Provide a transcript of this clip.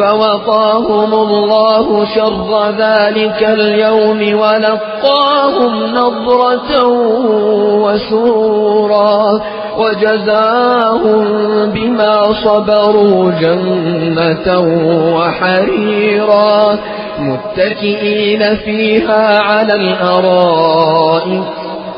فوقاهم الله شر ذلك اليوم ولقاهم نظرة وسورا وجزاهم بما صبروا جنة وحريرا متكئين فيها على الأرائك